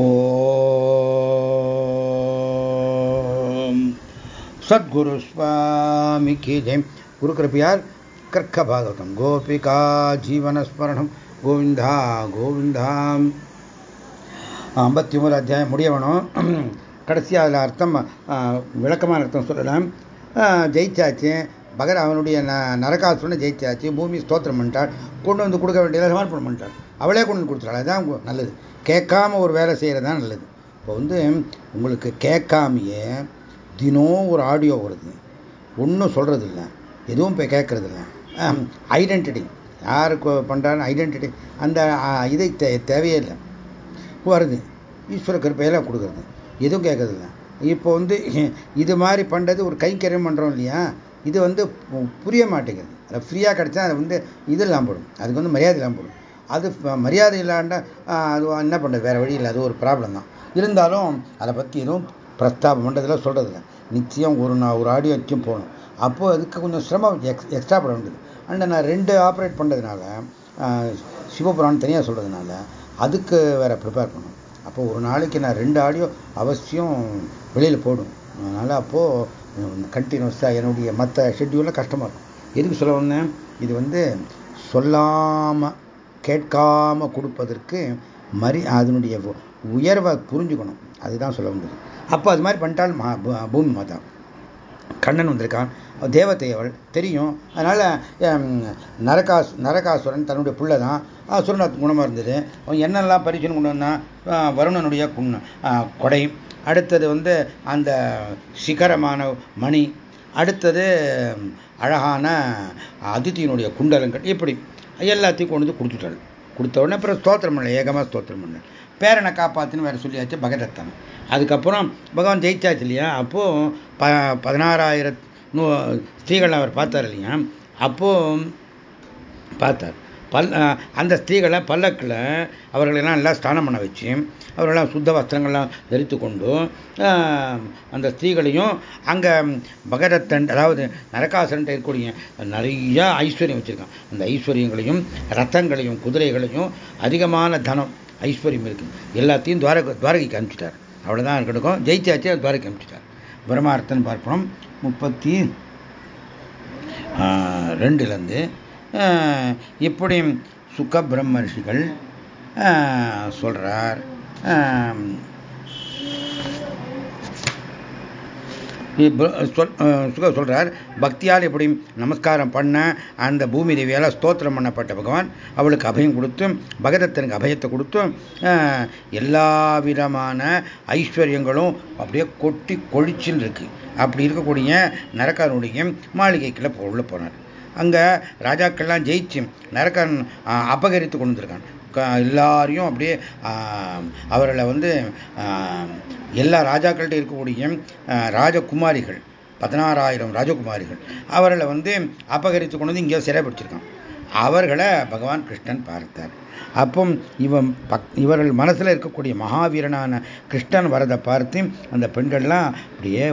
ஓம். சத்குரு சுவாமி கி ஜெயம் குரு கிருப்பியார் கர்க்க பாகவதம். கோபிகா ஜீவனஸ்மரணம். கோவிந்தா கோவிந்தாம். ஐம்பத்தி மூணு அத்தியாயம் முடியவனும் கடைசியாக அதில் அர்த்தம் விளக்கமான அர்த்தம் சொல்லலாம். ஜெயிச்சாச்சு. பகர் அவனுடைய ந நரகாசுரனை ஜெயிச்சாச்சு. பூமி ஸ்தோத்திரம் பண்ணிட்டாள் கொண்டு வந்து கொடுக்க வேண்டியதை சமர்ப்பணம் பண்ணிட்டாள் அவளே கொண்டு வந்து அதுதான் நல்லது. கேட்காம ஒரு வேலை செய்கிறது தான் நல்லது. இப்போ வந்து உங்களுக்கு கேட்காமையே தினம் ஒரு ஆடியோ வருது. ஒன்றும் சொல்கிறது இல்லை எதுவும் இப்போ கேட்கறது இல்லை ஐடென்டிட்டி யாருக்கு பண்ணுறான்னு ஐடென்டிட்டி அந்த இதை தே தேவையே இல்லை. வருது. ஈஸ்வர கிருப்பையெல்லாம் கொடுக்குறது. எதுவும் கேட்கறதில்ல. இப்போ வந்து இது மாதிரி பண்ணுறது ஒரு கைக்கரியம் பண்ணுறோம் இல்லையா? இது வந்து புரிய மாட்டேங்குது. அதை ஃப்ரீயாக கிடச்சா அது வந்து இதெல்லாம் போடும். அதுக்கு வந்து மரியாதை இல்லாமல் போடும். அது மரியாதை இல்லாண்டா அது என்ன பண்ணுறது வேறு வழி இல்லை. அது ஒரு ப்ராப்ளம் தான். இருந்தாலும் அதை பற்றி எதுவும் பிரஸ்தாபம் பண்ணுறதுல சொல்கிறதில்ல நிச்சயம் ஒரு நான் ஒரு ஆடியோ நிச்சயம் போகணும். அப்போது அதுக்கு கொஞ்சம் சிரமம் எக்ஸ் எக்ஸ்ட்ரா பண்ண வேண்டியது. அண்ட் நான் ரெண்டு ஆப்ரேட் பண்ணுறதுனால சிவபுராணம் தனியாக சொல்கிறதுனால அதுக்கு வேறு ப்ரிப்பேர் பண்ணும் அப்போ ஒரு நாளைக்கு நான் ரெண்டு ஆடியோ அவசியம் வெளியில் போடும். அதனால் அப்போது கண்டினியூஸாக என்னுடைய மற்ற ஷெட்யூலில் கஷ்டமாக இருக்கும். எதுக்கு சொல்ல வந்தேன்? இது வந்து சொல்லாமல் கேட்காம கொடுப்பதற்கு மரி அதனுடைய உயர்வை புரிஞ்சுக்கணும். அதுதான் சொல்ல வந்தது. அப்போ அது மாதிரி பண்ணிட்டால் பூமி மாதா. கண்ணன் வந்திருக்கான். தேவதேவள் தெரியும். அதனால் நரகாஸ் நரகாசுரன் தன்னுடைய பிள்ளை தான் சுரநாத் குணமாக இருந்தது. அவன் என்னெல்லாம் பரிசீலனை கொண்டு வந்தான்? வருணனுடைய கொடை. அடுத்தது வந்து அந்த சிகரமான மணி. அடுத்தது அழகான அதித்தியினுடைய குண்டலங்கள். இப்படி எல்லாத்தையும் கொண்டு வந்து கொடுத்துட்டாள் கொடுத்த உடனே அப்புறம் ஸ்தோத்திரம் பண்ணல ஏகமாக ஸ்தோத்திரம் பண்ண பேரனை காப்பாற்றுன்னு வேறு சொல்லியாச்சு பகதத்தன். அதுக்கப்புறம் பகவான் ஜெயிச்சாச்சு இல்லையா? அப்போது ப பதினாறாயிரம் நூ ஸ்திரீகள் அவர் பார்த்தார் இல்லையா? அப்போது பார்த்தார். பல் அந்த ஸ்திரீகளை பல்லக்கில் அவர்களெல்லாம் எல்லாம் ஸ்நானம் பண்ண வச்சு அவர்களெல்லாம் சுத்த வஸ்திரங்கள்லாம் தரித்து கொண்டு அந்த ஸ்திரீகளையும் அங்கே பகரத்தன் அதாவது நரகாசன்ட்ட இருக்கக்கூடிய நிறைய ஐஸ்வர்யம் வச்சுருக்கான். அந்த ஐஸ்வர்யங்களையும் ரத்தங்களையும் குதிரைகளையும் அதிகமான தனம் ஐஸ்வர்யம் இருக்குது எல்லாத்தையும் துவாரக துவாரகைக்கு அனுப்பிச்சிட்டார். அவ்வளோதான் இருக்கட்டும் ஜெயிச்சாச்சு துவாரகைக்கு அனுப்பிச்சிட்டார். பிரமார்த்தன் பார்ப்போம். முப்பத்தி ரெண்டுலேருந்து இப்படி சுக்க பிரம்மர்ஷிகள் சொல்றார். சொல்றார். பக்தியால் இப்படி நமஸ்காரம் பண்ண அந்த பூமி தேவியால் ஸ்தோத்திரம் பண்ணப்பட்ட பகவான் அவளுக்கு அபயம் கொடுத்தும் பகதத்தனுக்கு அபயத்தை கொடுத்தும் எல்லா விதமான ஐஸ்வர்யங்களும் அப்படியே கொட்டி கொழிச்சில் இருக்கு. அப்படி இருக்கக்கூடிய நரக்காரனுடைய மாளிகைக்குள்ள உள்ள போனார் அங்கே ராஜாக்கள்லாம் ஜெயிச்சு நரக்கன் அபகரித்து கொண்டு வந்திருக்கான் எல்லாரையும் அப்படியே அவர்களை வந்து எல்லா ராஜாக்கள்கிட்ட இருக்கக்கூடிய ராஜகுமாரிகள் பதினாறாயிரம் ராஜகுமாரிகள் அவர்களை வந்து அபகரித்து கொண்டு வந்து இங்கே சிறைப்பிடிச்சிருக்கான் அவர்களை பகவான் கிருஷ்ணன் பார்த்தார். அப்போ இவன் பக் இவர்கள் மனசில் இருக்கக்கூடிய மகாவீரனான கிருஷ்ணன் வரதை பார்த்து அந்த பெண்கள்லாம் அப்படியே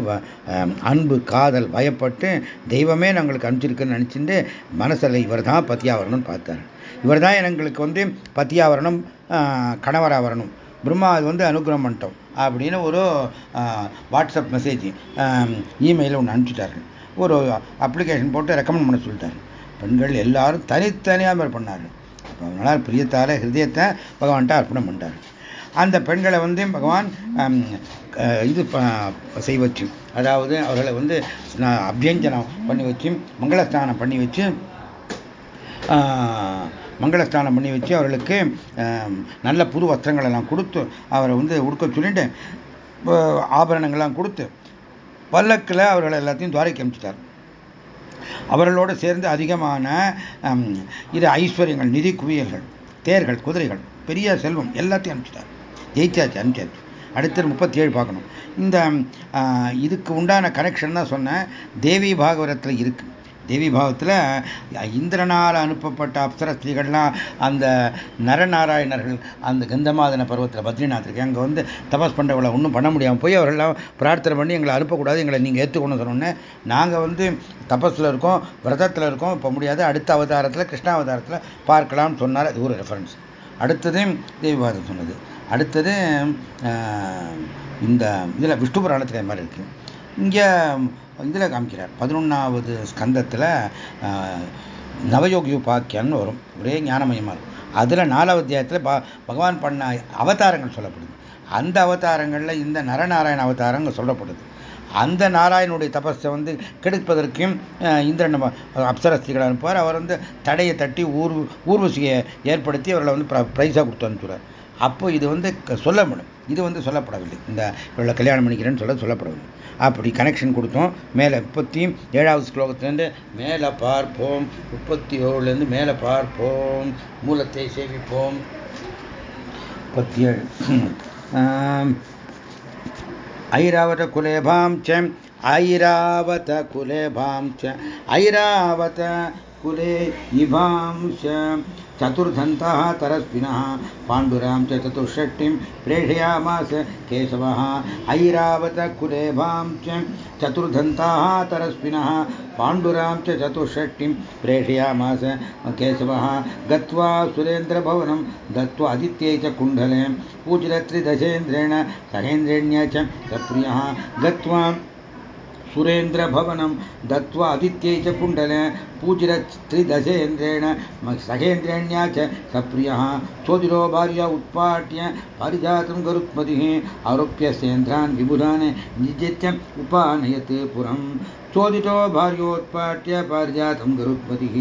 அன்பு காதல் பயப்பட்டு தெய்வமே நாங்களுக்கு அனுப்பிச்சிருக்குன்னு நினச்சிட்டு மனசில் இவர் தான் பத்தியாக வரணும்னு பார்த்தார். இவர் தான் எங்களுக்கு வந்து பத்தியாக வரணும் கணவராக வரணும். பிரம்மா அது வந்து அனுகிரகம் பண்ணிட்டோம் அப்படின்னு ஒரு வாட்ஸ்அப் மெசேஜ் இமெயிலில் ஒன்று அனுப்பிச்சிட்டாரு. ஒரு அப்ளிகேஷன் போட்டு ரெக்கமெண்ட் பண்ண சொல்லிட்டாரு. பெண்கள் எல்லாரும் தனித்தனியாக மாதிரி பண்ணார்கள் அதனால் பிரியத்தால் ஹிருதயத்தை பகவான்கிட்ட அர்ப்பணம் பண்ணிட்டார் அந்த பெண்களை வந்து பகவான் இது செய் வச்சு அதாவது அவர்களை வந்து அபியஞ்சனம் பண்ணி வச்சு மங்களஸ்தானம் பண்ணி வச்சு மங்களஸ்தானம் பண்ணி வச்சு அவர்களுக்கு நல்ல புது வஸ்திரங்கள் எல்லாம் கொடுத்து அவரை வந்து உடுக்க சொல்லிட்டு ஆபரணங்கள்லாம் கொடுத்து பல்லக்கில் அவர்களை எல்லாத்தையும் துவாரைக்கு அமிச்சிட்டார் அவர்களோடு சேர்ந்து அதிகமான இது ஐஸ்வர்யங்கள் நிதி குவியல்கள் தேர்கள் குதிரைகள் பெரிய செல்வம் எல்லாத்தையும் அனுப்பிச்சிட்டார். ஜெயிச்சாச்சு அனுப்பிச்சாச்சு. அடுத்தது முப்பத்தி ஏழு பார்க்கணும். இந்த இதுக்கு உண்டான கனெக்ஷன் தான் சொன்னேன் தேவி பாகவரத்தில் இருக்கு. தேவி பாவத்தில் இந்திரனால் அனுப்பப்பட்ட அப்சர ஸ்திரீகள்லாம் அந்த நரநாராயணர்கள் அந்த கந்தமாதன பருவத்தில் பத்ரிநாத் இருக்கு. அங்கே வந்து தபஸ் பண்ணுறவளை ஒன்றும் பண்ண முடியாமல் போய் அவர்கள்லாம் பிரார்த்தனை பண்ணி எங்களை அனுப்பக்கூடாது எங்களை நீங்கள் ஏற்றுக்கணும்னு சொன்னோன்னே நாங்கள் வந்து தபஸில் இருக்கோம் விரதத்தில் இருக்கோம் இப்போ முடியாது. அடுத்த அவதாரத்தில் கிருஷ்ணாவதாரத்தில் பார்க்கலாம்னு சொன்னார். அது ஒரு ரெஃபரன்ஸ் அடுத்தது தேவிபாதம் சொன்னது. அடுத்தது இந்த இதில் விஷ்ணு புராணத்தில் மாதிரி இருக்குது இங்கே இதில் காமிக்கிறார். பதினொன்றாவது ஸ்கந்தத்தில் நவயோகி உபாக்கியன்னு வரும். ஒரே ஞானமயமாக இருக்கும். அதில் நாலாவது அத்தியாயத்தில் பகவான் பண்ண அவதாரங்கள் சொல்லப்படுது. அந்த அவதாரங்களில் இந்த நரநாராயண அவதாரங்கள் சொல்லப்படுது. அந்த நாராயணனுடைய தபஸை வந்து கெடுப்பதற்கும் இந்திரன் அப்சரஸ்திகளை அனுப்புவார். அவர் வந்து தடையை தட்டி ஊர் ஊர்வசியை ஏற்படுத்தி அவர்களை வந்து ப்ரைஸாக கொடுத்து அனுப்பிச்சுறார் அப்போ இது வந்து சொல்ல முடியும் இது வந்து சொல்லப்படவில்லை. இந்த இவ்வளோ கல்யாணம் பண்ணிக்கிறேன்னு சொல்ல சொல்லப்படவில்லை. அப்படி கனெக்ஷன் கொடுத்தோம். மேலே முப்பத்தி ஏழாவது ஸ்லோகத்துலேருந்து மேலே பார்ப்போம். முப்பத்தி ஓழுலேருந்து மேலே பார்ப்போம். மூலத்தை சேவிப்போம் முப்பத்தி ஐராவத குலேபாம் ஐராவத குலேபாம் ஐராவத குலே இபாம் चतुर्धन्तः तरस्विनः पाण्डुरां च चतुष्षष्टिं प्रेषयामास केशवः ऐरावतकुलेभां च चतुर्धन्ताः तरस्विनः पाण्डुरां च चतुष्षष्टिं प्रेषयामास केशवः गत्वा सुरेन्द्रभवनं दत्त्वा आदित्यै च कुण्डले पूजिरत्रिदशेन्द्रेण सहेन्द्रेण्या च सप्रियः गत्वा सुरेन्द्रभवनं दत्त्वा आदित्यै च कुण्डले पूजिरत्रिदशेन्द्रेण सहेन्द्रेण्या च सप्रियः। चोदिरो भार्या उत्पाट्य पारिजातं गरुत्मतिः आरोप्य सेन्द्रान् विबुधान् निजित्य उपानयत् पुरम्। चोदितो भार्योत्पाट्य पारिजातं गरुत्मतिः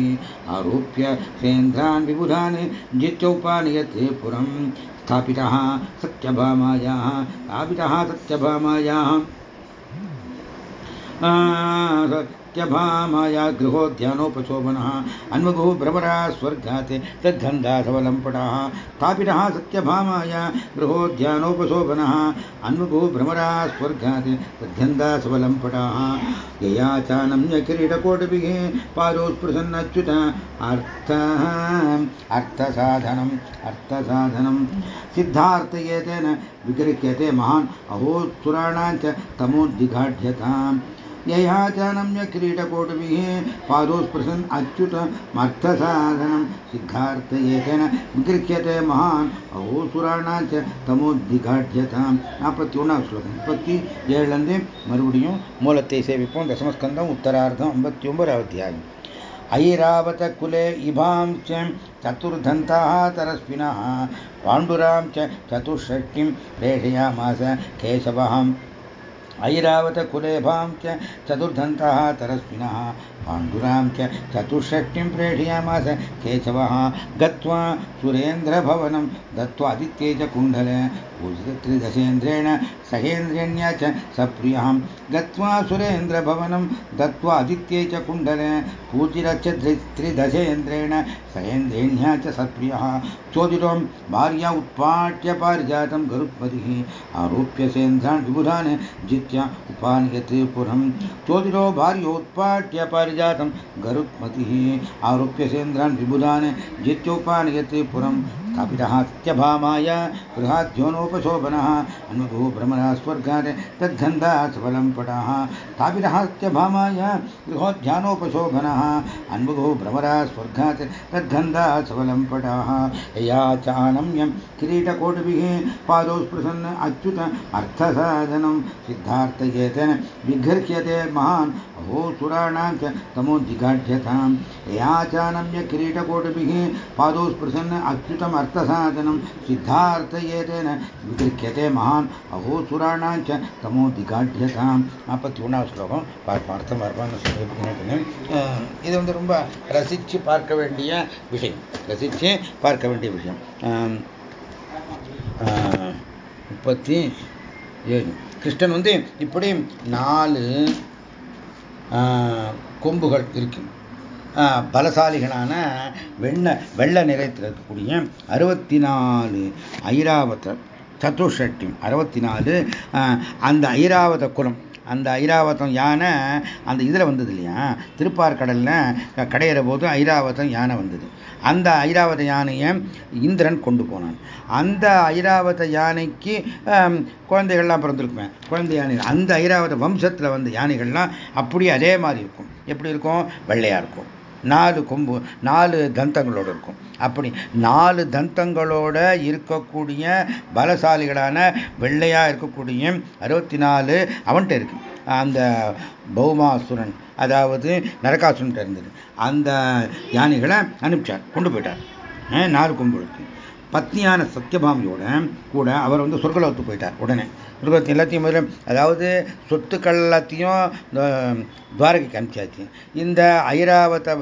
आरोप्य सेन्द्रान् विबुधान् जित्योपानयत् पुरम्। स्थापितः सत्यभामायाः स्थापितः सत्यभामायाः। सत्यभामाया गृहोद्यानोपशोभनः अन्मुगुः भ्रमरा स्वर्गात् तद्गन्धाधवलम्पटः स्थापितः सत्यभामाया गृहोद्यानोपशोभनः अन्मुगुः भ्रमरा स्वर्गात् तद्गन्धासवलम्पटः यया चानम्य किरीटकोटिभिः पादौ स्पृशन्नच्युत अर्थः, अर्थसाधनम् अर्थसाधनं सिद्धार्थयेतेन विगृह्यते महान् अहोत्सुराणाञ्च तमोद्दिघाढ्यताम् यया चानम्य किरीटकोटिभिः पादौ स्पृशन् अच्युतमर्थसाधनं सिद्धार्थयेतेन विगृह्यते महान् அகோசுராணாச்ச தமோத்திகாட்யதாம் நாற்பத்தி ஒன்றாவது ஸ்லோகம் முப்பத்தி ஏழுலேருந்து மறுபடியும் மூலத்தை சேவிப்போம் தசமஸ்கந்தம் உத்தரார்த்தம் ஐம்பத்தி ஒன்பதாவது அத்தியாயம் ऐरावतकुले इभां च चतुर्धन्ताः तरस्विनः पाण्डुरां च चतुष्षष्टिं प्रेषयामास केशवः ऐरावतकुलेभां च चतुर्धन्ताः तरस्विनः, पाण्डुरां च चतुष्षष्टिं प्रेषयामास केशवः, गत्वा सुरेन्द्रभवनं दत्त्वा आदित्ये च कुण्डले पूजितत्रिदशेन्द्रेण सहेन्द्रेण्या च सप्रियः, गत्वा सुरेन्द्रभवनं च पूजिरच्च त्रिदशेन्द्रेण सहेन्द्रेण्या च सप्रियः। चोदितं भार्या उत्पाट्य पारिजातं गरुत्मतिः आरोप्य सेन्द्रान् विबुधान् जित्य उपानयते पुरं चोदिरो भार्योत्पाट्य पारिजातं गरुत्मतिः आरोप्य सेन्द्रान् विबुधान् जित्योपानयते पुरं स्थापितः सत्यभामाय गृहाद्योनोपशोभनः अन्वगो भ्रमरा स्वर्गात् तद्गन्धा सफलं पटः स्थापितः सत्यभामाय गृहोद्यानोपशोभनः अन्वगो भ्रमरा स्वर्गात् तद्गन्धा सफलं पटः यया चानम्यं किरीटकोटिभिः पादौ स्पृशन् अच्युत अर्थसाधनं सिद्धार्थयेतेन विघर्ष्यते महान् अहोसुराणां च तमोद्दिघाढ्यतां यया चानम्य किरीटकोटिभिः पादौ स्पृशन् अच्युतम् अर्थसाधनं सिद्धार्थयेतेन विगृह्यते महान् अहोसुराणां च தமோதிகாட்யதாம் நாற்பத்தி ஒன்றாவது ஸ்லோகம் பார்ப்பார்த்தம் பார்ப்பாங்க இது வந்து ரொம்ப ரசித்து பார்க்க வேண்டிய விஷயம் ரசித்து பார்க்க வேண்டிய விஷயம் முப்பத்தி ஏழு கிருஷ்ணன் வந்து இப்படி நாலு கொம்புகள் இருக்கும் பலசாலிகளான வெண்ண வெள்ள நிறத்தில் இருக்கக்கூடிய அறுபத்தி நாலு ஐராவத சதுஷட்டி அறுபத்தி நாலு அந்த ஐராவத குலம் அந்த ஐராவதம் யானை அந்த இதில் வந்தது இல்லையா? திருப்பார்கடலில் கடையிற போது ஐராவதம் யானை வந்தது. அந்த ஐராவத யானையை இந்திரன் கொண்டு போனான். அந்த ஐராவத யானைக்கு குழந்தைகள்லாம் பிறந்திருக்குமே. குழந்தை யானை அந்த ஐராவத வம்சத்தில் வந்த யானைகள்லாம் அப்படியே அதே மாதிரி இருக்கும். எப்படி இருக்கும்? வெள்ளையாக இருக்கும். நாலு கொம்பு நாலு தந்தங்களோடு இருக்கும். அப்படி நாலு தந்தங்களோட இருக்கக்கூடிய பலசாலிகளான வெள்ளையாக இருக்கக்கூடிய அறுபத்தி நாலு அவன்கிட்ட இருக்கு. அந்த பௌமாசுரன் அதாவது நரகாசுரன் இருந்தது. அந்த யானைகளை அனுப்பிச்சார் கொண்டு போயிட்டார். நாலு கொம்பு இருக்கு. பத்னியான சத்யபாமியோட கூட அவர் வந்து சொர்க்கலோகத்துக்கு போயிட்டார் உடனே. சொர்க்கலோகத்து எல்லாத்தையும் முதல்ல அதாவது சொத்துக்கள் எல்லாத்தையும் துவாரகைக்கு அனுப்பிச்சாச்சு. இந்த ஐராவத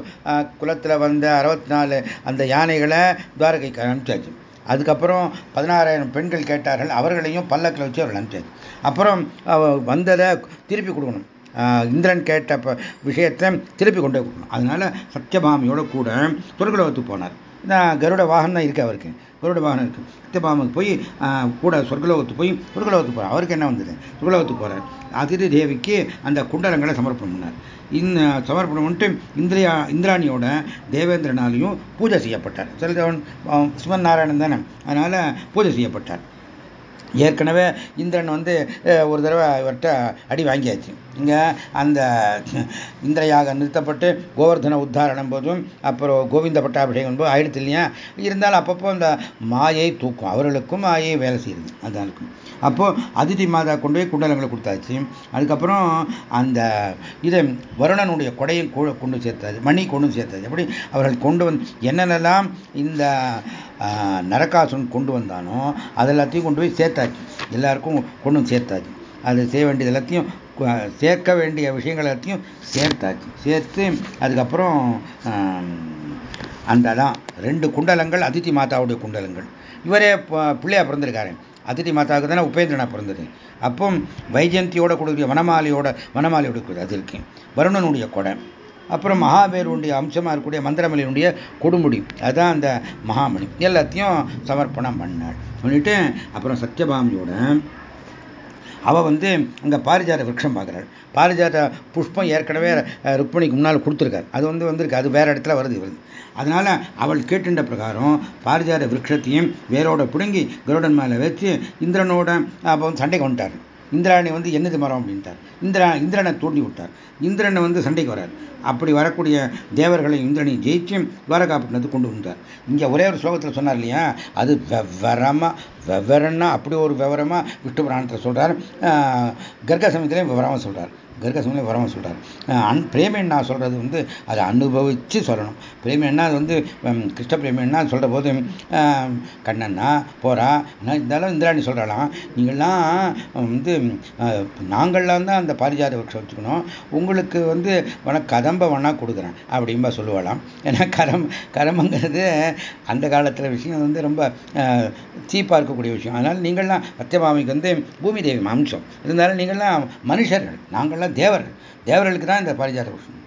குலத்தில் வந்த அறுபத்தி நாலு அந்த யானைகளை துவாரகைக்கு அனுப்பிச்சாச்சு. அதுக்கப்புறம் பதினாறாயிரம் பெண்கள் கேட்டார்கள் அவர்களையும் பல்லக்கில் வச்சு அவர்கள் அனுப்பிச்சாச்சு. அப்புறம் வந்ததை திருப்பி கொடுக்கணும். இந்திரன் கேட்ட விஷயத்தை திருப்பி கொண்டு கொடுக்கணும். அதனால சத்யபாமியோட கூட சொர்க்கலோகத்துக்கு போனார். நான் கருட வாகனம் தான் இருக்கு அவருக்கு. கருட வாகனம் இருக்கு. சத்தியபாமுக்கு போய் கூட சொர்க்கலோகத்துக்கு போய் சொர்க்கலோகத்துக்கு போகிறார் அவருக்கு என்ன வந்தது? சொர்க்கலோகத்துக்கு போகிறார் அதிதி தேவிக்கு அந்த குண்டலங்களை சமர்ப்பணம் பண்ணார். இந்த சமர்ப்பணம் பண்ணிட்டு இந்திரியா இந்திராணியோட தேவேந்திரனாலையும் பூஜை செய்யப்பட்டார். சிலதேவன் சிவன் நாராயணன் தானே? அதனால பூஜை செய்யப்பட்டார். ஏற்கனவே இந்திரன் வந்து ஒரு தடவை இவர்கிட்ட அடி வாங்கியாச்சு. இங்கே அந்த இந்திரையாக நிறுத்தப்பட்டு கோவர்தன உத்தாரணம் போதும் அப்புறம் கோவிந்த பட்டாபிஷேகம் போது ஆயிடுத்து இல்லையா? இருந்தாலும் அப்பப்போ அந்த மாயை தூக்கும். அவர்களுக்கும் மாயை வேலை செய்யுது அதான் இருக்கும் அப்போது அதிதி மாதா கொண்டு போய் குண்டலங்களை கொடுத்தாச்சு. அதுக்கப்புறம் அந்த இதை வருணனுடைய கொடையும் கொண்டு சேர்த்தாது மணி கொண்டு சேர்த்தாது அப்படி அவர்கள் கொண்டு வந்து என்னென்னலாம் இந்த நரகாசுன் கொண்டு வந்தானோ அதெல்லாத்தையும் கொண்டு போய் சேர்த்தாச்சு. எல்லாருக்கும் கொண்டு வந்து சேர்த்தாச்சு. அது செய்ய வேண்டியது எல்லாத்தையும் சேர்க்க வேண்டிய விஷயங்கள் எல்லாத்தையும் சேர்த்தாச்சு. சேர்த்து அதுக்கப்புறம் அந்த தான் ரெண்டு குண்டலங்கள் அதித்தி மாதாவுடைய குண்டலங்கள். இவரே பிள்ளையா பிறந்திருக்காரு. அதித்தி மாதாவுக்கு தானே உபேந்திரனா பிறந்தது. அப்போ வைஜயந்தியோட கொடுக்குற வனமாலையோட வனமாலையோட அது இருக்கு. வருணனுடைய கொடை. அப்புறம் மகாபேருடைய அம்சமாக இருக்கக்கூடிய மந்திரமலையினுடைய கொடுமுடி. அதுதான் அந்த மகாமணி. எல்லாத்தையும் சமர்ப்பணம் பண்ணாள். பண்ணிட்டு அப்புறம் சத்யபாமியோட அவ வந்து அங்கே பாரிஜாத விரக்ஷம் பார்க்குறாள். பாரிஜாத புஷ்பம் ஏற்கனவே ருக்மணிக்கு முன்னால் கொடுத்துருக்காரு. அது வந்து வந்திருக்கு. அது வேறு இடத்துல வருது வருது. அதனால் அவள் கேட்டுண்ட பிரகாரம் பாரிஜாத விரக்ஷத்தையும் வேரோட பிடுங்கி கருடன் மேலே வச்சு இந்திரனோட அப்போ சண்டைக்கு வந்துட்டார். இந்திராணி வந்து என்னது மரம் அப்படின்ட்டார். இந்திரா இந்திரனை தூண்டி விட்டார். இந்திரனை வந்து சண்டைக்கு வரார். அப்படி வரக்கூடிய தேவர்களை இந்திரனை ஜெயிச்சு துவாரகாப்பட்டினத்து கொண்டு வந்தார். இங்கே ஒரே ஒரு ஸ்லோகத்தில் சொன்னார் இல்லையா? அது வெவ்வரமா வெவ்வரன்னா அப்படி ஒரு விவரமாக விஷ்ணு புராணத்தில் சொல்கிறார் கர்க சமயத்திலையும் விவரமாக சொல்கிறார் கர்க சமயம் சொல்கிறார் சொல்றார் அன் பிரேமண்ணா சொல்கிறது வந்து அதை அனுபவித்து சொல்லணும். பிரேமண்ணா அது வந்து கிருஷ்ண பிரேமண்ணா சொல்கிற போது கண்ணன்னா போகிறா இருந்தாலும் இந்திராணி சொல்கிறாளாம் நீங்கள்லாம் வந்து நாங்கள்லாம் தான் அந்த பாரிஜாத விரக்ஷம் வச்சுக்கணும். உங்களுக்கு வந்து வன கதம்ப வேணா கொடுக்குறேன் அப்படின்பா சொல்லுவாளாம். ஏன்னா கரம் கரம்பங்கிறது அந்த காலத்தில் விஷயம் வந்து ரொம்ப சீப்பாக இருக்கக்கூடிய விஷயம். அதனால் நீங்கள்லாம் சத்தியபாமிக்கு வந்து பூமி தேவி அம்சம் இருந்தாலும் நீங்கள்லாம் மனுஷர்கள். நாங்கள்லாம் தேவர்கள். தேவர்களுக்கு தான் இந்த பாரிஜாத புஷ்பம்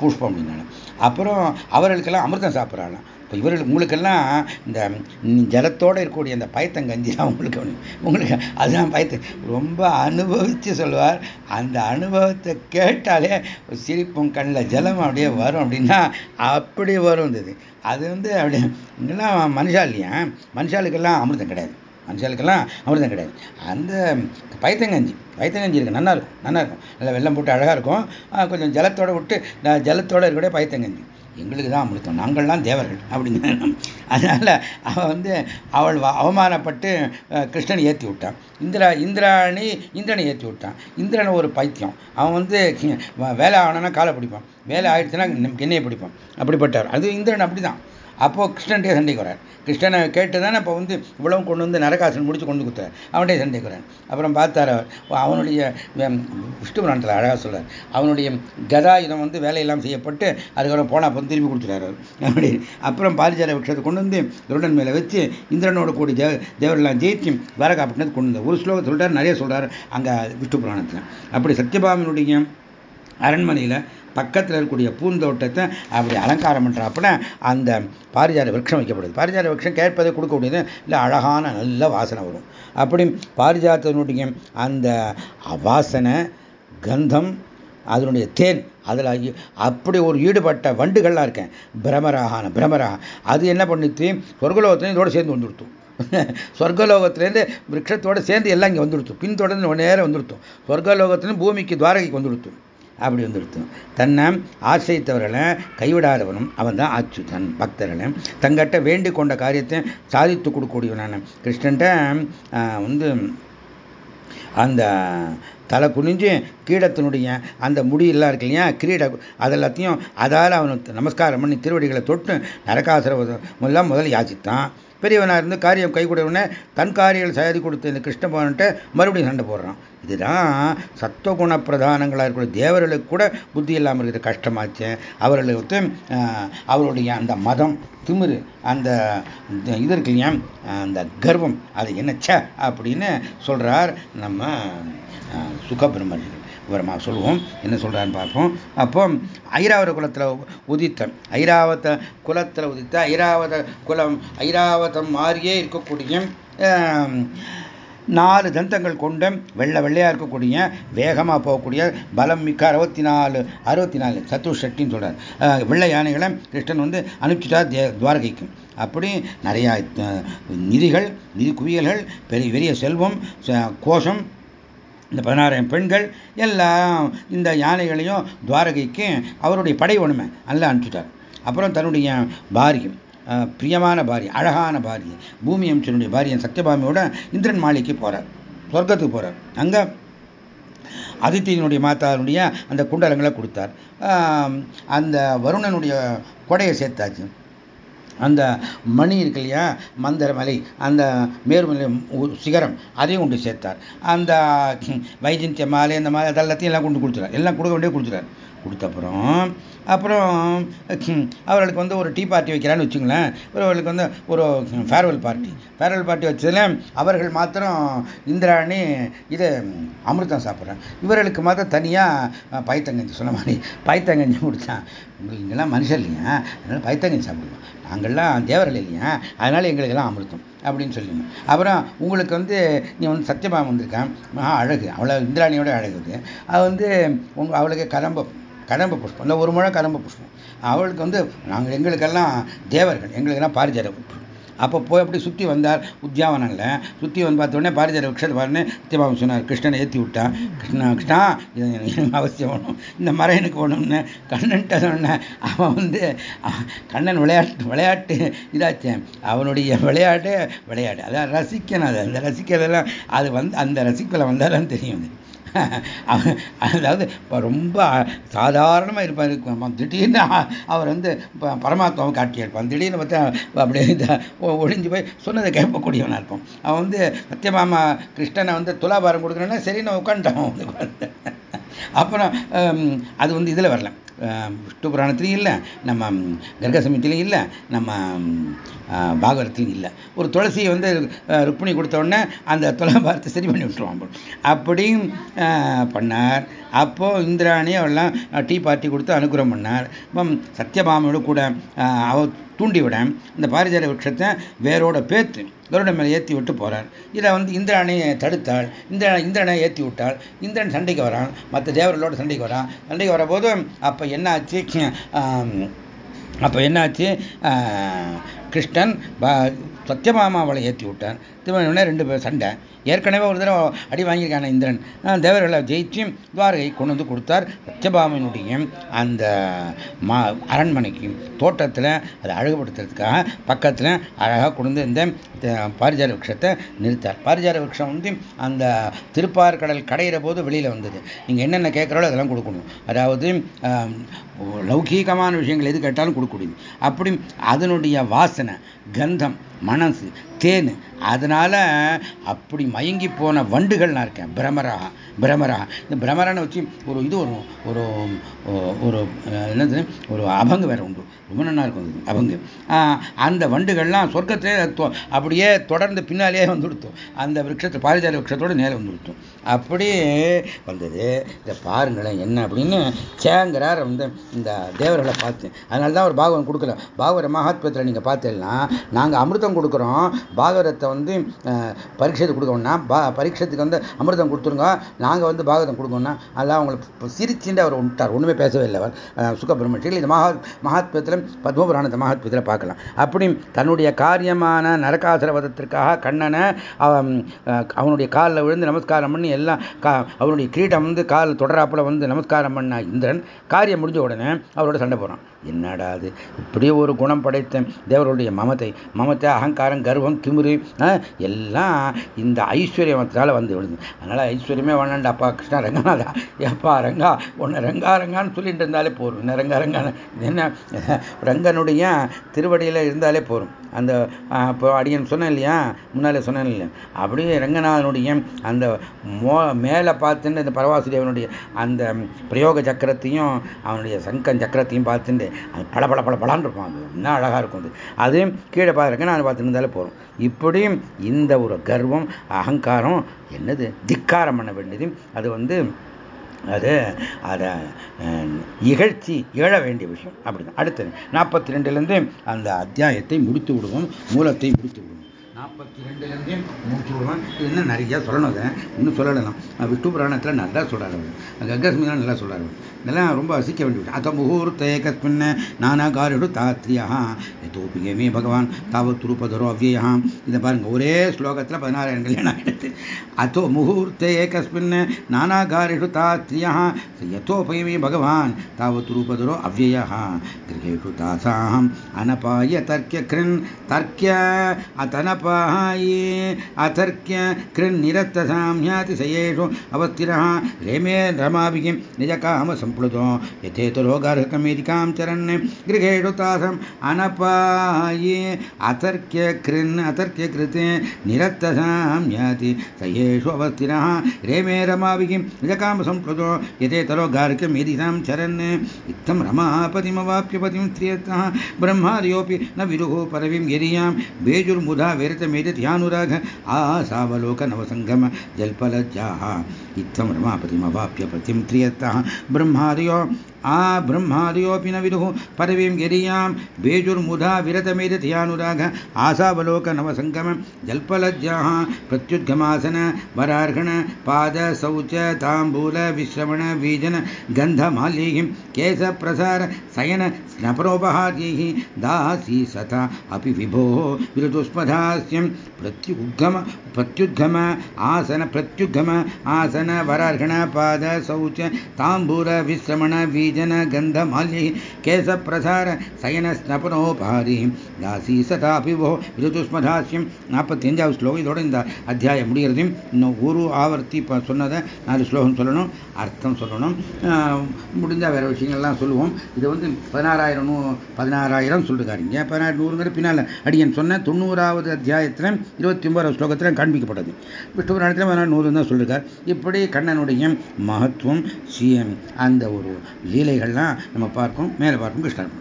புஷ்பம் அப்படின்னால அப்புறம் அவர்களுக்கெல்லாம் அமிர்தம் சாப்பிட்றாங்க இப்போ இவர்கள் உங்களுக்கெல்லாம் இந்த ஜலத்தோடு இருக்கக்கூடிய அந்த பயத்தங்கஞ்சி தான் உங்களுக்கு. உங்களுக்கு அதுதான் பயத்து. ரொம்ப அனுபவித்து சொல்லுவார். அந்த அனுபவத்தை கேட்டாலே சிரிப்பும் கண்ணில் ஜலம் அப்படியே வரும் அப்படின்னா அப்படி வரும் இது. அது வந்து அப்படியே இங்கெல்லாம் மனுஷா இல்லையா? மனுஷாளுக்கெல்லாம் அமிர்தம் கிடையாது. மனுஷாளுக்கெல்லாம் அமிர்தம் கிடையாது. அந்த பயத்தங்கஞ்சி பயத்தங்கஞ்சி இருக்கு நல்லா இருக்கும் நல்லா இருக்கும். நல்லா வெள்ளம் போட்டு அழகாக இருக்கும். கொஞ்சம் ஜலத்தோட விட்டு ஜலத்தோட இருக்கக்கூடிய பயத்தங்கஞ்சி எங்களுக்கு தான் அமிர்தம் நாங்கள்லாம் தேவர்கள் அப்படின்னு அதனால் அவன் வந்து அவள் அவமானப்பட்டு கிருஷ்ணனை ஏற்றி விட்டான் இந்திரா இந்திராணி இந்திரனை ஏற்றி விட்டான் இந்திரன் ஒரு பைத்தியம். அவன் வந்து வேலை ஆகணும்னா காலை பிடிப்பான். வேலை ஆயிடுச்சுன்னா என்னையை பிடிப்பான். அப்படிப்பட்டார் அது இந்திரன் அப்படி தான் அப்போது கிருஷ்ணன்டே சண்டைக்கு வரார் கிருஷ்ணனை கேட்டு தானே இப்போ வந்து இவ்வளவு கொண்டு வந்து நரகாசன் முடிச்சு கொண்டு கொடுத்தார். அவன்டே சந்திக்கிறேன் அப்புறம் பார்த்தார் அவனுடைய விஷ்ணு புராணத்தில் அழகாக சொல்கிறார் அவனுடைய கதாயுதம் வந்து வேலையெல்லாம் செய்யப்பட்டு அதுக்கப்புறம் போனால் அப்போ திரும்பி கொடுத்துட்டாரு அப்படி. அப்புறம் பாரிஜார விஷயத்தை கொண்டு வந்து துருடன் மேலே வச்சு இந்திரனோட கூடி தேவ தேவரெல்லாம் ஜெயிச்சு துவாரகாப்பட்டினத்து கொண்டு வந்தார். ஒரு ஸ்லோகம் சொல்கிறார் நிறைய சொல்கிறார் அங்கே விஷ்ணு புராணத்தில். அப்படி சத்யபாமனுடைய அரண்மனையில் பக்கத்தில் இருக்கக்கூடிய பூந்தோட்டத்தை அப்படி அலங்காரம் பண்ணுறாப்புல அந்த பாரிஜாத விரக்ஷம் வைக்கப்படுது. பாரிஜாத விரக்ஷம் கேட்பதை கொடுக்கக்கூடியது இல்லை அழகான நல்ல வாசனை வரும். அப்படி பாரிஜாத்தனுடைய அந்த வாசனை கந்தம் அதனுடைய தேன் அதில் அப்படி ஒரு ஈடுபட்ட வண்டுகள்லாம் இருக்கேன் பிரமராகான பிரமராக அது என்ன பண்ணிச்சு சொர்க்கலோகத்திலையும் இதோடு சேர்ந்து வந்துடுத்தும் சொர்க்கலோகத்திலேருந்து விரக்ஷத்தோடு சேர்ந்து எல்லாம் இங்கே வந்துடுத்து. பின்தொடர்ந்து நேரம் வந்துடுத்தும் சொர்க்கலோகத்திலேருந்து பூமிக்கு துவாரகைக்கு வந்துடுத்தும் அப்படி வந்துடுத்து தன்னை ஆசிரியத்தவர்களை கைவிடாதவனும் அவன் தான் அச்சுதன் பக்தர்களை. தங்கிட்ட வேண்டி கொண்ட காரியத்தை சாதித்து கொடுக்கக்கூடியவனான கிருஷ்ணன்ட்ட வந்து அந்த தலை குனிஞ்சு கீடத்தினுடைய அந்த முடியெல்லாம் இருக்கு இல்லையா கிரீட அதெல்லாத்தையும் அதால் அவனுக்கு நமஸ்காரம் பண்ணி திருவடிகளை தொட்டு நரகாசுரம் முதல்ல முதல் யாச்சித்தான் பெரியவனாக இருந்து காரியம் கைகூடவுடனே தன் காரியங்கள் சாதி கொடுத்த இந்த கிருஷ்ணபவன்ட்ட மறுபடியும் சண்டை போடுறான். இதுதான் சத்துவகுண பிரதானங்களாக இருக்கிற தேவர்களுக்கு கூட புத்தி இல்லாமல் இருக்கிறது கஷ்டமாச்சு. அவர்களுக்கு அவருடைய அந்த மதம் திமிரு அந்த இது இருக்கு இல்லையா? அந்த கர்வம் அது என்னச்ச அப்படின்னு சொல்கிறார் நம்ம சுகபிரமர்கள் விவரமாக சொல்லுவோம். என்ன சொல்கிறான்னு பார்ப்போம். அப்போ ஐராவத குலத்தில் உதித்த ஐராவத குலத்தில் உதித்த ஐராவத குலம் ஐராவதம் மாறியே இருக்கக்கூடிய நாலு தந்தங்கள் கொண்ட வெள்ளை வெள்ளையாக இருக்கக்கூடிய வேகமாக போகக்கூடிய பலம் மிக்க அறுபத்தி நாலு அறுபத்தி நாலு சத்துஷட்டின்னு சொல்கிறார் வெள்ளை யானைகளை கிருஷ்ணன் வந்து அனுப்பிச்சிட்டா தே துவாரகைக்கும் அப்படி நிறையா நிதிகள் நிதி குவியல்கள் பெரிய பெரிய செல்வம் கோஷம் இந்த பதினாறாயிரம் பெண்கள் எல்லாம் இந்த யானைகளையும் துவாரகைக்கு அவருடைய படை ஒன்றுமே நல்லா அனுப்பிச்சிட்டார். அப்புறம் தன்னுடைய பாரியம் பிரியமான பாரியம் அழகான பாரியம். பூமி அம்சனுடைய பாரியன் சத்யபாமியோட இந்திரன் மாளிகைக்கு போகிறார் சொர்க்கத்துக்கு போகிறார் அங்கே அதித்தியினுடைய மாத்தாவினுடைய அந்த குண்டலங்களை கொடுத்தார். அந்த வருணனுடைய கொடையை சேர்த்தாச்சு. அந்த மணி இருக்கு இல்லையா? மந்திரமலை அந்த மேருமலை சிகரம் அதையும் கொண்டு சேர்த்தார். அந்த வைஜந்திய மாலை அந்த மாதிரி அதெல்லாத்தையும் எல்லாம் கொண்டு கொடுத்துறார் எல்லாம் கொடுக்க வேண்டிய கொடுத்துறார் கொடுத்தப்புறம் அப்புறம் அவர்களுக்கு வந்து ஒரு டீ பார்ட்டி வைக்கிறான்னு வச்சுங்களேன். அவர்களுக்கு வந்து ஒரு ஃபேர்வெல் பார்ட்டி ஃபேர்வெல் பார்ட்டி வச்சதில் அவர்கள் மாத்திரம் இந்திராணி இது அமிர்தம் சாப்பிட்றேன் இவர்களுக்கு மாத்திரம் தனியாக பைத்தங்கஞ்சி சொன்ன மாதிரி பைத்தங்கஞ்சி கொடுத்தான் இங்கெல்லாம் மனுஷன் இல்லையா அதனால் பைத்தங்கஞ்சி சாப்பிடுவோம் நாங்கள்லாம் தேவர்கள் இல்லையா அதனால் எங்களுக்கெல்லாம் அமிர்தம் அப்படின்னு சொல்லிங்க. அப்புறம் உங்களுக்கு வந்து நீ வந்து சத்தியபாமம் வந்திருக்கான். மகா அழகு. அவ்வளோ இந்திராணியோட அழகு அது. வந்து உங்க அவளுக்கு கதம்ப புஷ்பம். இல்லை ஒரு முழம் கடம்ப புஷ்பம். அவளுக்கு வந்து நாங்கள் எங்களுக்கெல்லாம் தேவர்கள் எங்களுக்கெல்லாம் பாரிஜார புஷ்பம். அப்போ போய் அப்படி சுற்றி வந்தார் உத்தியாவனங்களில் சுற்றி வந்து பார்த்தோடனே பாரிஜார விக்ஷத்தை பாருன்னு சத்யபாபு சொன்னார். கிருஷ்ணனை ஏற்றி விட்டான் கிருஷ்ணா கிருஷ்ணா இது எனக்கு அவசியம் வேணும். இந்த மரம் எனக்கு வேணும்னு கண்ணன்ட்ட சொன்னேன் அவன் வந்து கண்ணன் விளையாட்டு விளையாட்டு இதாச்சேன் அவனுடைய விளையாட்டு விளையாட்டு அதான் ரசிக்கணும். அது அந்த ரசிக்கிறதெல்லாம் அது வந்து அந்த ரசிக்கலை வந்தாலும் தெரியும் அதாவது இப்போ ரொம்ப சாதாரணமாக இருப்பார். திடீர்னு அவர் வந்து பரமாத்மாவை காட்டியிருப்பான் திடீர்னு பார்த்தா அப்படியே ஒழிஞ்சு போய் சொன்னதை கேட்கக்கூடியவனாக இருப்போம் அவன் வந்து சத்தியமாமா கிருஷ்ணனை வந்து துலாபாரம் கொடுக்குறேன்னா சரின்னு உட்காந்துட்டான் வந்து அப்புறம் அது வந்து இதில் வரல. விஷ்ணு புராணத்துலையும் இல்லை நம்ம கர்க சமயத்திலையும் இல்லை நம்ம பாகவதத்திலையும் இல்லை. ஒரு துளசியை வந்து ருக்மிணி கொடுத்தோடனே அந்த அந்த பார்த்து சரி பண்ணி விட்டுருவான் அப்படியும் பண்ணார். அப்போது இந்திராணி அவெல்லாம் டீ பார்ட்டி கொடுத்து அனுகிரகம் பண்ணார். இப்போ சத்யபாமையோட கூட அவ தூண்டிவிட இந்த பாரிஜார விரட்சத்தை வேரோட பேத்து கருட மேலே ஏற்றி விட்டு போகிறார் இதை வந்து இந்திராணியை தடுத்தாள். இந்திரா இந்திரனை ஏற்றி விட்டாள். இந்திரன் சண்டைக்கு வரான். மற்ற தேவர்களோட சண்டைக்கு வரான். சண்டைக்கு வரபோது அப்போ என்ன ஆச்சு அப்போ என்னாச்சு? கிருஷ்ணன் சத்தியமாமாவளை ஏற்றி விட்டான் திருமண ரெண்டு பேர் சண்டை. ஏற்கனவே ஒரு தடவை அடி வாங்கியிருக்கான இந்திரன். தேவர்களை ஜெயிச்சு துவாரகை கொண்டு வந்து கொடுத்தார் சத்தியபாமனுடைய அந்த மா அரண்மனைக்கு. தோட்டத்தில் அதை அழகுபடுத்துறதுக்காக பக்கத்தில் அழகாக கொண்டு வந்து இந்த பாரிஜார விரட்சத்தை நிறுத்தார். பாரிஜார விரட்சம் வந்து அந்த திருப்பார்கடல் கடையிற போது வெளியில் வந்தது. நீங்கள் என்னென்ன கேட்குறாலோ அதெல்லாம் கொடுக்கணும். அதாவது லௌகீகமான விஷயங்கள் எது கேட்டாலும் கொடுக்கக்கூடியது. அப்படி அதனுடைய வாசனை கந்தம். மனசு தேன். அதனால அப்படி மயங்கி போன வண்டுகள் நான் இருக்கேன். பிரமரா பிரமரா. இந்த பிரமரான வச்சு ஒரு இது வரும். ஒரு ஒரு என்னது? ஒரு அபங்கு வேற உண்டு. ரொம்ப நல்லா இருக்கும் அபங்கு. அந்த வண்டுகள்லாம் சொர்க்கத்திலே அப்படியே தொடர்ந்து பின்னாலேயே வந்துடுத்தோம் அந்த விரக்ஷத்தை பாரிஜால விரக்ஷத்தோடு நேரம் வந்துடுத்தோம் அப்படியே வந்தது. இதை பாருங்களேன் என்ன அப்படின்னு சேங்கிறார் வந்து இந்த தேவர்களை பார்த்து அதனால தான் ஒரு பாகவன் கொடுக்கல. பாகவர மகாத்மத்தில் நீங்கள் பார்த்தீங்கன்னா நாங்கள் அமிர்தம் கொடுக்குறோம். பாகவதத்தை வந்து பரீட்சத்துக்கு கொடுக்கணும்னா பா பரீட்சத்துக்கு வந்து அமிர்தம் கொடுத்துருங்க. நாங்கள் வந்து பாகவதம் கொடுக்கணும்னா அதெல்லாம் அவங்களை சிரிச்சுட்டு அவர் விட்டார். ஒன்றுமே பேசவே இல்லை அவர். சுகபிரமணியில் இந்த மகா மகாத்மத்தில் பத்மபுராணத்தை மகாத்மத்தில் பார்க்கலாம். அப்படி தன்னுடைய காரியமான நரகாசரவதத்திற்காக கண்ணனை அவனுடைய காலில் விழுந்து நமஸ்காரம் பண்ணி எல்லாம் அவனுடைய கிரீடம் வந்து கால் தொடராப்பில் வந்து நமஸ்காரம் பண்ண இந்திரன் காரியம் முடிஞ்ச உடனே அவரோட சண்டை போகிறான் என்னடா அது இப்படியே ஒரு குணம் படைத்த தேவருடைய மமத்தை மமத்தை அகங்காரம் கர்வம் திமுரு எல்லாம் இந்த ஐஸ்வர்யத்தினால வந்து விடுது அதனால் ஐஸ்வர்யமே வேணாண்டா அப்பா கிருஷ்ணா ரங்கநாதா. எப்பா ரங்கா உன்னை ரங்கா ரங்கான்னு சொல்லிட்டு இருந்தாலே போரும் என்ன ரங்கா ரங்கான என்ன? ரங்கனுடைய திருவடியில் இருந்தாலே போரும் அந்த இப்போ அடியன் சொன்னேன் இல்லையா? முன்னாலே சொன்னேன் இல்லையா? அப்படியே ரங்கநாதனுடைய அந்த மோ மேலே பார்த்துட்டு இந்த பரவாசுதேவனுடைய அந்த பிரயோக சக்கரத்தையும் அவனுடைய சங்கன் சக்கரத்தையும் பார்த்துட்டு அது பல பல பல பலான் இருக்கும். அது என்ன அழகாக இருக்கும் அது. அதையும் கீழே பார்த்துருக்கேன் நான் பார்த்துருந்தாலே இருந்தாலே போகிறோம் இப்படியும் இந்த ஒரு கர்வம் அகங்காரம் என்னது? திக்காரம் பண்ண வேண்டியது அது வந்து அது அதை இகழ்ச்சி இழ வேண்டிய விஷயம். அப்படிதான். அடுத்தது நாற்பத்தி ரெண்டுலேருந்து அந்த அத்தியாயத்தை முடித்து விடுவோம். மூலத்தை முடித்து விடுவோம். நாற்பத்தி ரெண்டுலேருந்தே முடிச்சு விடுவேன். இது இன்னும் நிறையா சொல்லணும் அதை? இன்னும் சொல்லலாம். விஷ்ணு புராணத்தில் நல்லா சொல்கிறாரு கங்கஸ்மியில் நல்லா சொல்கிறாரு இதெல்லாம் ரொம்ப அசிக்க வேண்டிய அத்த முகூர்த்தே கஸ்மின் நானாகாரிடு தாத்ரியா எதோபி ஏமே பகவான் தாவத் ரூபதரோ அவ்வியா இதை பாருங்கள் ஒரே ஸ்லோகத்தில் பதினாறாயிரம் கல்யாணம் ஆகிடுது அதோ முகூர்த்தே கஸ்மின் நானாகாரிடு தாத்ரியா யதோபயமே பகவான் தாவத் ரூபதரோ அவ்வியா கிரகேஷு தாசாம் அனபாய தர்க்கிய கிருன் தர்க்கிய அத்தனபா स्वाहाये अतर्क्य कृन्निरत्तसाम्यातिशयेषु अवस्थिरः। रेमे रमाभिः निजकामसम्प्लुतो यथेतुरोगार्हकमेदिकां चरन् गृहेषु तासम् अनपाये। अथर्क्य कृन् अथर्क्य कृते निरत्तसाम्याति सयेषु अवस्थिरः रेमे रमाभिः निजकामसम्प्लुतो यथेतरोगार्हकमेदिकां चरन्। इत्थं रमापतिमवाप्य पतिं स्त्रियतः। ब्रह्मादयोऽपि न विरुः परविं गिरियाँ। बेजुर्मुधा विर वेरतमेदध्यानुराग आसावलोकनवसङ्गम जल्पलज्जाः इत्थं रमापतिमवाप्य पतिं त्रियतः ब्रह्मादयो आ ब्रह्मादयोऽपि न विदुः। पदवीं गिरियाँ बेजुर्मुधा विरतमेदध्यानुराग आसावलोकनवसङ्गम जल्पलज्जाः, प्रत्युद्गमासन वरार्हण पादशौच ताम्बूल, विश्रवण बीजन गन्धमाल्यैः केशप्रसार, शयन स्नपरोपहार्यैः दासी सता अपि विभोः विरुतुस्मधास्यं प्रत्युद्गम प्रत्युद्गम, आसन प्रत्युद्गम, आसन वरार्हण पाद, शौच, ताम्बूल विश्रमण बीजन गन्धमाल्यैः केशप्रसार शयन स्नपनोपहारी दासी सता अपि भो விருதுஸ்மதாசியம் நாற்பத்தி அஞ்சாவது ஸ்லோகம் இதோட இந்த அத்தியாயம் முடிகிறது இன்னும் ஒரு ஆவர்த்தி இப்போ சொன்னதை நாலு ஸ்லோகம் சொல்லணும் அர்த்தம் சொல்லணும் முடிஞ்சால் வேறு விஷயங்கள்லாம் சொல்லுவோம் இது வந்து பதினாறாயிரம் நூ பதினாறாயிரம் சொல்லிருக்காருங்க பதினாயிரம் நூறுங்கிற பின்னால் அடியன் சொன்ன தொண்ணூறாவது அத்தியாயத்தில் இருபத்தி ஒன்பதாவது ஸ்லோகத்தில் காண்பிக்கப்பட்டது விஷ்ணு புராணத்தில் பதினாறு நூறு தான் சொல்லியிருக்கார் இப்படி கண்ணனுடைய மகத்துவம் அந்த ஒரு லீலைகள்லாம் நம்ம பார்க்கும் மேலே பார்க்கும் கிருஷ்ணர்